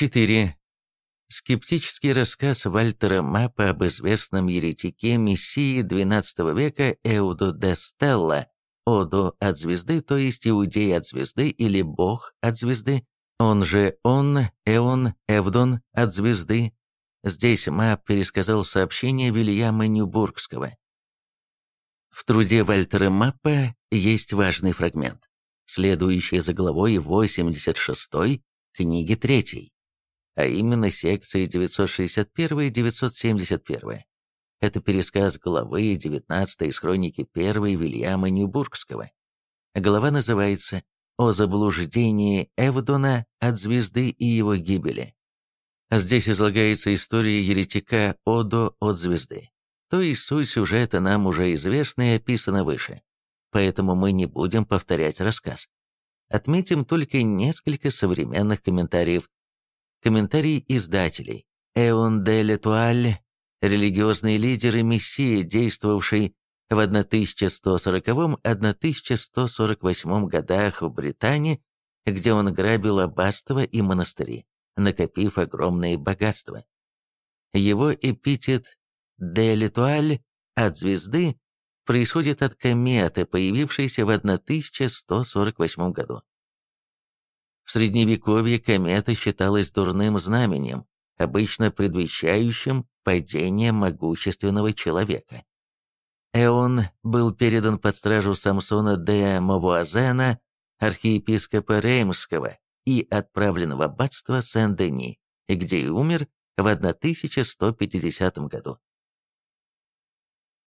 4. Скептический рассказ Вальтера Мапа об известном еретике Мессии XII века Эудо де Стелла, Одо от звезды, то есть Иудей от звезды или Бог от звезды, он же Он, Эон, Эвдон от звезды. Здесь Мап пересказал сообщение Вильяма Нюбургского. В труде Вальтера Маппа есть важный фрагмент, следующий за главой 86 книги 3 а именно секции 961 и 971. Это пересказ главы 19 из хроники 1 Вильяма Ньюбургского. Глава называется «О заблуждении Эвдона от звезды и его гибели». Здесь излагается история еретика Одо от звезды. То есть суть сюжета нам уже известна и описана выше. Поэтому мы не будем повторять рассказ. Отметим только несколько современных комментариев Комментарий издателей. Эон де Летуаль, религиозный лидер и мессия, действовавший в 1140-1148 годах в Британии, где он грабил аббатства и монастыри, накопив огромные богатства. Его эпитет «де Летуаль» от звезды происходит от кометы, появившейся в 1148 году. В Средневековье комета считалась дурным знаменем, обычно предвещающим падение могущественного человека. Эон был передан под стражу Самсона де Мавуазена, архиепископа Реймского, и отправлен в аббатство Сен-Дени, где и умер в 1150 году.